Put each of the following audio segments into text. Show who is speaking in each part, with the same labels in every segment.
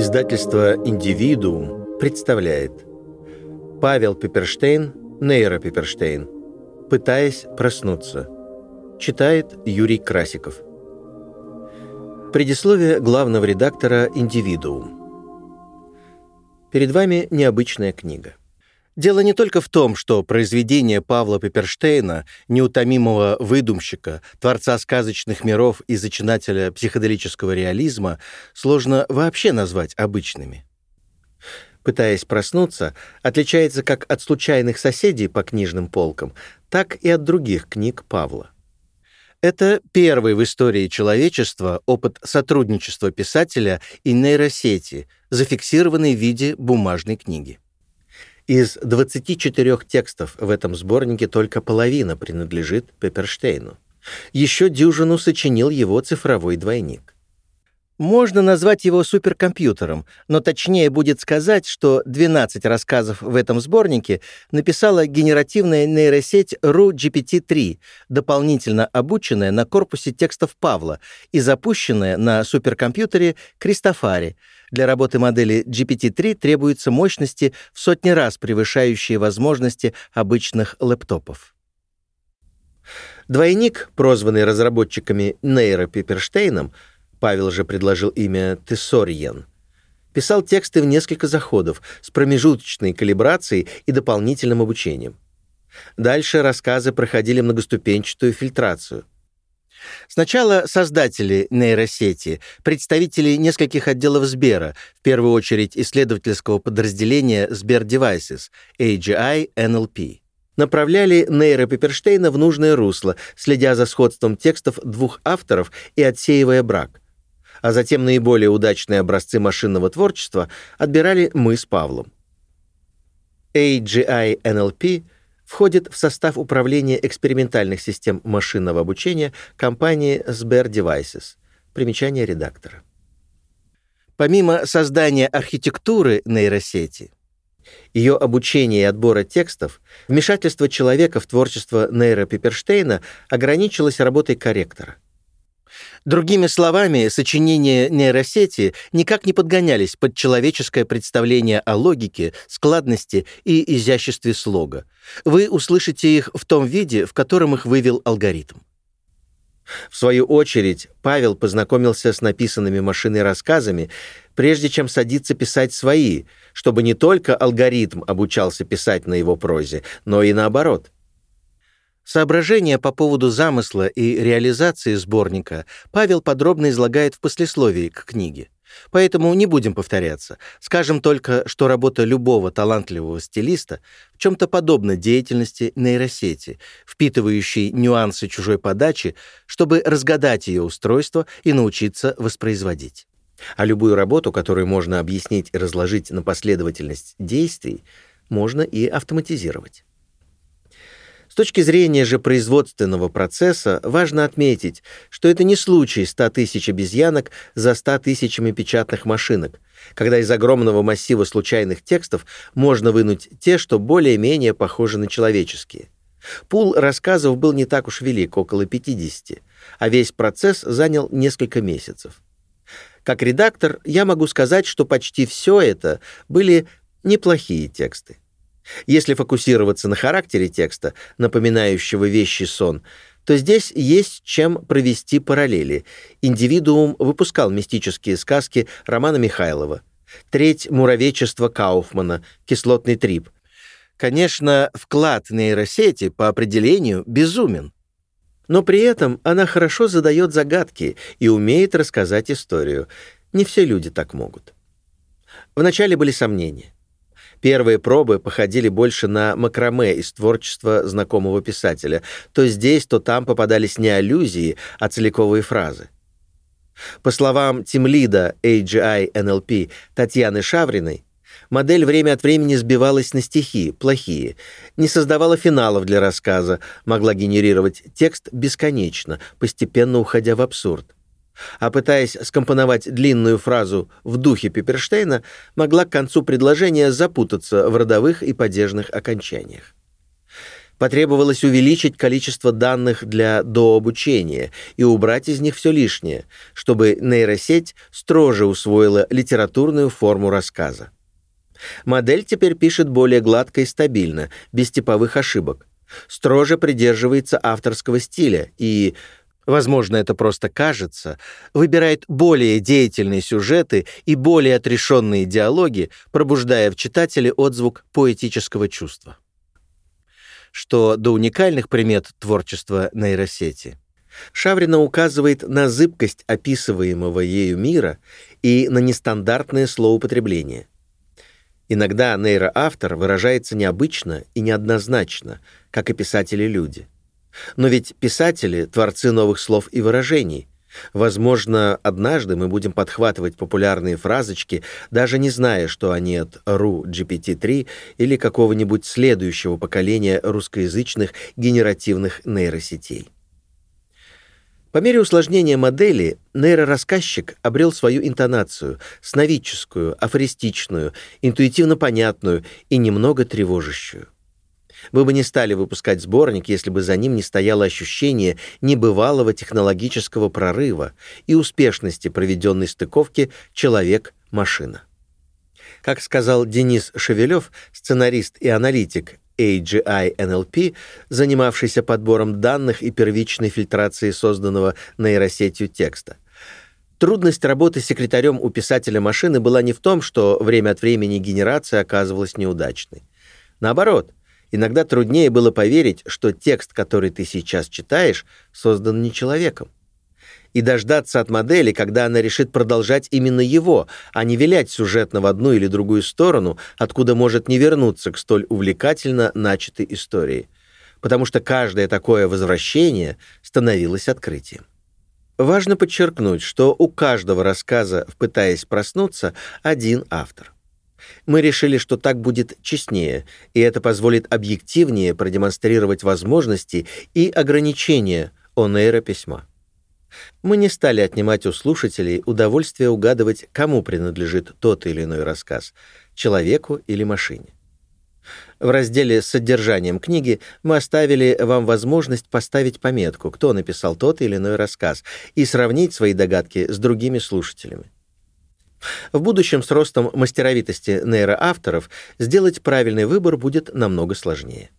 Speaker 1: Издательство «Индивидуум» представляет. Павел Пиперштейн, Нейра Пиперштейн «Пытаясь проснуться» Читает Юрий Красиков. Предисловие главного редактора «Индивидуум» Перед вами необычная книга. Дело не только в том, что произведение Павла Пепперштейна, неутомимого выдумщика, творца сказочных миров и зачинателя психоделического реализма, сложно вообще назвать обычными. Пытаясь проснуться, отличается как от случайных соседей по книжным полкам, так и от других книг Павла. Это первый в истории человечества опыт сотрудничества писателя и нейросети, зафиксированный в виде бумажной книги. Из 24 текстов в этом сборнике только половина принадлежит Пепперштейну. Еще дюжину сочинил его цифровой двойник. Можно назвать его суперкомпьютером, но точнее будет сказать, что 12 рассказов в этом сборнике написала генеративная нейросеть RuGPT-3, дополнительно обученная на корпусе текстов Павла и запущенная на суперкомпьютере Кристофари. Для работы модели GPT-3 требуются мощности в сотни раз превышающие возможности обычных лэптопов. Двойник, прозванный разработчиками Нейро Пиперштейном, Павел же предложил имя Тессорьен. Писал тексты в несколько заходов с промежуточной калибрацией и дополнительным обучением. Дальше рассказы проходили многоступенчатую фильтрацию. Сначала создатели нейросети, представители нескольких отделов Сбера, в первую очередь исследовательского подразделения Сбер Devices, AGI NLP, направляли Нейра Пепперштейна в нужное русло, следя за сходством текстов двух авторов и отсеивая брак а затем наиболее удачные образцы машинного творчества отбирали мы с Павлом. AGI NLP входит в состав управления экспериментальных систем машинного обучения компании Sber Devices. Примечание редактора. Помимо создания архитектуры нейросети, ее обучения и отбора текстов, вмешательство человека в творчество Нейра Пиперштейна ограничилось работой корректора — Другими словами, сочинения нейросети никак не подгонялись под человеческое представление о логике, складности и изяществе слога. Вы услышите их в том виде, в котором их вывел алгоритм. В свою очередь, Павел познакомился с написанными машиной рассказами, прежде чем садиться писать свои, чтобы не только алгоритм обучался писать на его прозе, но и наоборот — Соображения по поводу замысла и реализации сборника Павел подробно излагает в послесловии к книге. Поэтому не будем повторяться. Скажем только, что работа любого талантливого стилиста в чем-то подобна деятельности нейросети, впитывающей нюансы чужой подачи, чтобы разгадать ее устройство и научиться воспроизводить. А любую работу, которую можно объяснить и разложить на последовательность действий, можно и автоматизировать. С точки зрения же производственного процесса важно отметить, что это не случай 100 тысяч обезьянок за 100 тысячами печатных машинок, когда из огромного массива случайных текстов можно вынуть те, что более-менее похожи на человеческие. Пул рассказов был не так уж велик, около 50, а весь процесс занял несколько месяцев. Как редактор я могу сказать, что почти все это были неплохие тексты. Если фокусироваться на характере текста, напоминающего вещий сон, то здесь есть чем провести параллели. Индивидуум выпускал мистические сказки Романа Михайлова, треть муравечества Кауфмана, кислотный трип. Конечно, вклад нейросети по определению безумен. Но при этом она хорошо задает загадки и умеет рассказать историю. Не все люди так могут. Вначале были сомнения. Первые пробы походили больше на макраме из творчества знакомого писателя. То здесь, то там попадались не аллюзии, а целиковые фразы. По словам тимлида AGI NLP Татьяны Шавриной, модель время от времени сбивалась на стихи, плохие, не создавала финалов для рассказа, могла генерировать текст бесконечно, постепенно уходя в абсурд а пытаясь скомпоновать длинную фразу в духе Пиперштейна, могла к концу предложения запутаться в родовых и падежных окончаниях. Потребовалось увеличить количество данных для дообучения и убрать из них все лишнее, чтобы нейросеть строже усвоила литературную форму рассказа. Модель теперь пишет более гладко и стабильно, без типовых ошибок. Строже придерживается авторского стиля и, возможно, это просто кажется, выбирает более деятельные сюжеты и более отрешенные диалоги, пробуждая в читателе отзвук поэтического чувства. Что до уникальных примет творчества нейросети, Шаврина указывает на зыбкость описываемого ею мира и на нестандартное словоупотребление. Иногда нейроавтор выражается необычно и неоднозначно, как и писатели-люди. Но ведь писатели — творцы новых слов и выражений. Возможно, однажды мы будем подхватывать популярные фразочки, даже не зная, что они от RU GPT-3 или какого-нибудь следующего поколения русскоязычных генеративных нейросетей. По мере усложнения модели нейрорассказчик обрел свою интонацию, сновидческую, афористичную, интуитивно понятную и немного тревожащую. Мы бы не стали выпускать сборник, если бы за ним не стояло ощущение небывалого технологического прорыва и успешности проведенной стыковки человек-машина. Как сказал Денис Шевелев, сценарист и аналитик AGI NLP, занимавшийся подбором данных и первичной фильтрацией созданного нейросетью текста. Трудность работы секретарем у писателя машины была не в том, что время от времени генерация оказывалась неудачной. Наоборот, иногда труднее было поверить, что текст, который ты сейчас читаешь, создан не человеком и дождаться от модели, когда она решит продолжать именно его, а не вилять сюжетно в одну или другую сторону, откуда может не вернуться к столь увлекательно начатой истории. Потому что каждое такое возвращение становилось открытием. Важно подчеркнуть, что у каждого рассказа «Пытаясь проснуться» один автор. Мы решили, что так будет честнее, и это позволит объективнее продемонстрировать возможности и ограничения Онейра письма. Мы не стали отнимать у слушателей удовольствие угадывать, кому принадлежит тот или иной рассказ — человеку или машине. В разделе с содержанием книги мы оставили вам возможность поставить пометку, кто написал тот или иной рассказ, и сравнить свои догадки с другими слушателями. В будущем с ростом мастеровитости нейроавторов сделать правильный выбор будет намного сложнее.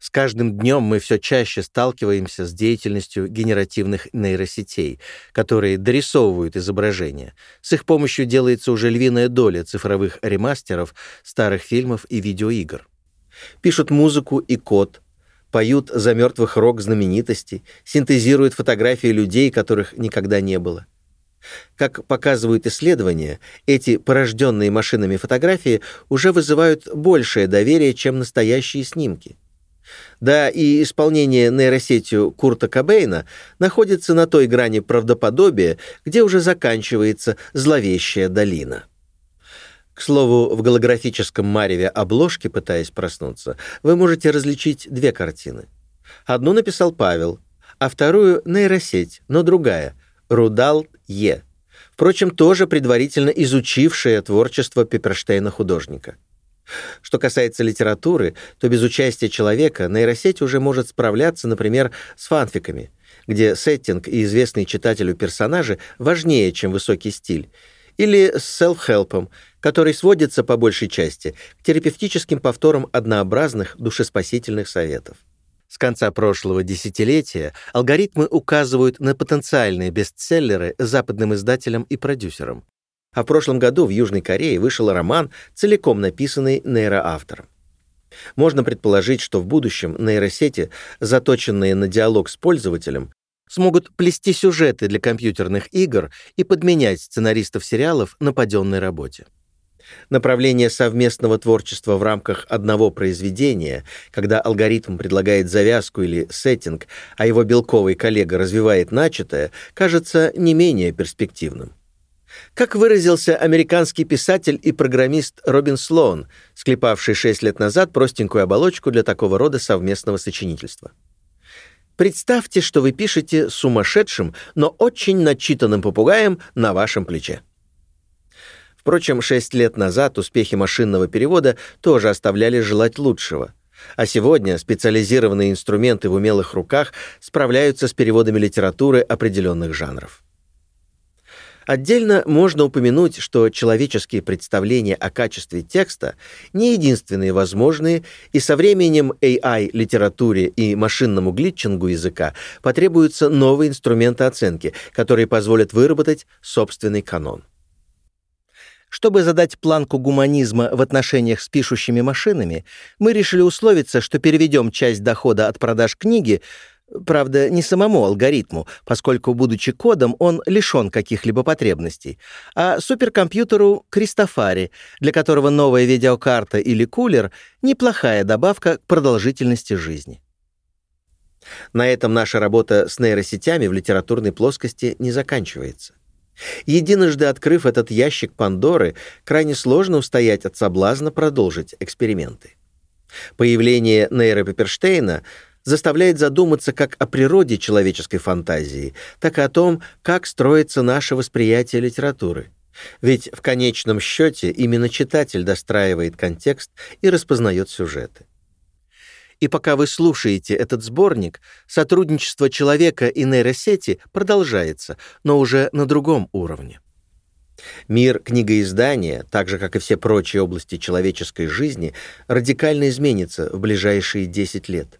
Speaker 1: С каждым днем мы все чаще сталкиваемся с деятельностью генеративных нейросетей, которые дорисовывают изображения. С их помощью делается уже львиная доля цифровых ремастеров старых фильмов и видеоигр. Пишут музыку и код, поют за мертвых рок знаменитостей, синтезируют фотографии людей, которых никогда не было. Как показывают исследования, эти порожденные машинами фотографии уже вызывают большее доверие, чем настоящие снимки. Да и исполнение нейросетью Курта Кобейна находится на той грани правдоподобия, где уже заканчивается зловещая долина. К слову, в голографическом мареве обложки, пытаясь проснуться, вы можете различить две картины. Одну написал Павел, а вторую — нейросеть, но другая — Рудал Е. Впрочем, тоже предварительно изучившая творчество Пепперштейна-художника. Что касается литературы, то без участия человека нейросеть уже может справляться, например, с фанфиками, где сеттинг и известные читателю персонажи важнее, чем высокий стиль, или с селф-хелпом, который сводится по большей части к терапевтическим повторам однообразных душеспасительных советов. С конца прошлого десятилетия алгоритмы указывают на потенциальные бестселлеры западным издателям и продюсерам. А в прошлом году в Южной Корее вышел роман, целиком написанный нейроавтором. Можно предположить, что в будущем нейросети, заточенные на диалог с пользователем, смогут плести сюжеты для компьютерных игр и подменять сценаристов сериалов на паденной работе. Направление совместного творчества в рамках одного произведения, когда алгоритм предлагает завязку или сеттинг, а его белковый коллега развивает начатое, кажется не менее перспективным. Как выразился американский писатель и программист Робин Слоун, склепавший шесть лет назад простенькую оболочку для такого рода совместного сочинительства. Представьте, что вы пишете сумасшедшим, но очень начитанным попугаем на вашем плече. Впрочем, шесть лет назад успехи машинного перевода тоже оставляли желать лучшего. А сегодня специализированные инструменты в умелых руках справляются с переводами литературы определенных жанров. Отдельно можно упомянуть, что человеческие представления о качестве текста не единственные возможные, и со временем AI, литературе и машинному глитчингу языка потребуются новые инструменты оценки, которые позволят выработать собственный канон. Чтобы задать планку гуманизма в отношениях с пишущими машинами, мы решили условиться, что переведем часть дохода от продаж книги Правда, не самому алгоритму, поскольку, будучи кодом, он лишен каких-либо потребностей, а суперкомпьютеру Кристофари, для которого новая видеокарта или кулер — неплохая добавка к продолжительности жизни. На этом наша работа с нейросетями в литературной плоскости не заканчивается. Единожды открыв этот ящик Пандоры, крайне сложно устоять от соблазна продолжить эксперименты. Появление нейропеперштейна — заставляет задуматься как о природе человеческой фантазии, так и о том, как строится наше восприятие литературы. Ведь в конечном счете именно читатель достраивает контекст и распознает сюжеты. И пока вы слушаете этот сборник, сотрудничество человека и нейросети продолжается, но уже на другом уровне. Мир книгоиздания, так же как и все прочие области человеческой жизни, радикально изменится в ближайшие 10 лет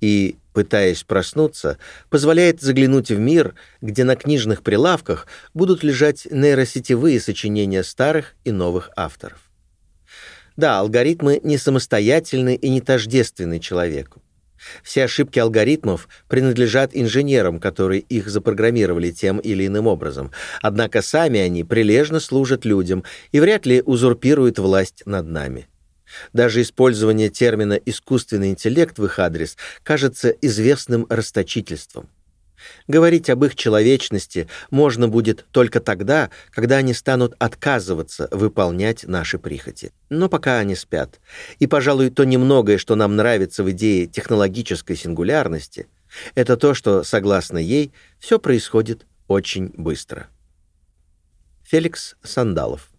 Speaker 1: и, пытаясь проснуться, позволяет заглянуть в мир, где на книжных прилавках будут лежать нейросетевые сочинения старых и новых авторов. Да, алгоритмы не самостоятельны и не тождественны человеку. Все ошибки алгоритмов принадлежат инженерам, которые их запрограммировали тем или иным образом. Однако сами они прилежно служат людям и вряд ли узурпируют власть над нами. Даже использование термина «искусственный интеллект» в их адрес кажется известным расточительством. Говорить об их человечности можно будет только тогда, когда они станут отказываться выполнять наши прихоти. Но пока они спят. И, пожалуй, то немногое, что нам нравится в идее технологической сингулярности, это то, что, согласно ей, все происходит очень быстро. Феликс Сандалов